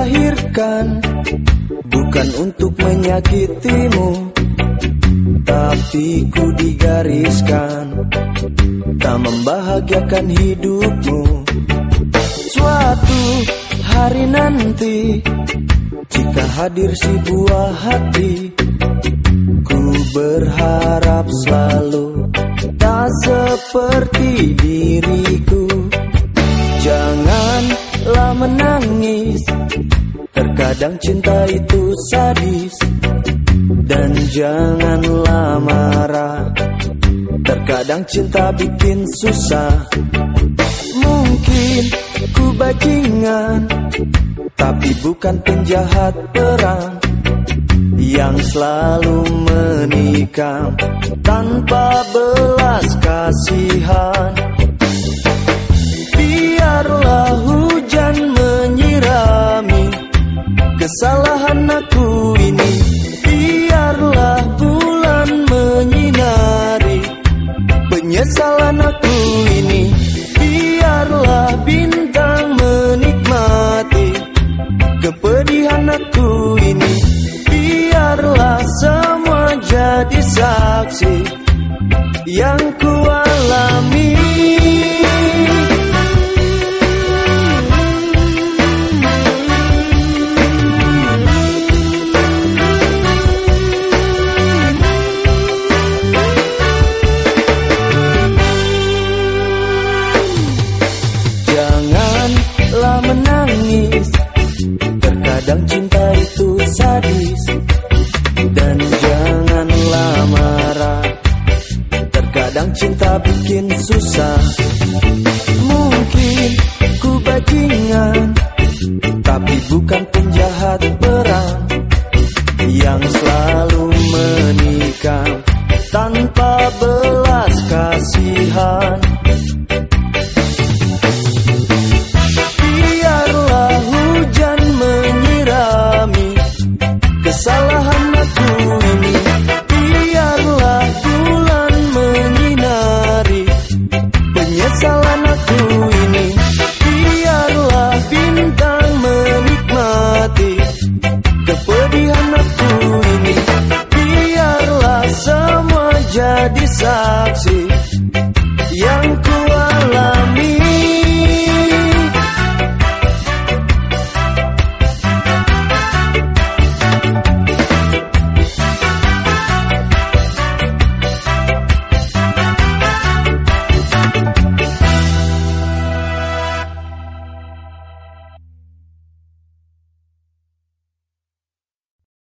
lahirkan Bukan untuk menyakitimu Tapi ku digariskan. Tak membahagiakan hidupmu. Suatu hari nanti Jika hadir si buah hati Ku berharap selalu Tak seperti diriku. Terkadang cinta itu sadis Dan janganlah marah. Terkadang cinta bikin susah. Mungkin ku bajingan Tapi bukan penjahat perang Yang selalu menikam Tanpa belas kasihan Kesalahan aku ini Biarlah bulan menyinari. Penyesalan aku ini Biarlah bintang menikmati. Kepedihan aku ini Biarlah semua jadi saksi Yang ku alami sadis. Dan janganlah marah. Terkadang cinta bikin susah. Mungkin ku bajingan Tapi bukan penjahat perang Yang selalu menikam Tanpa belas kasihan.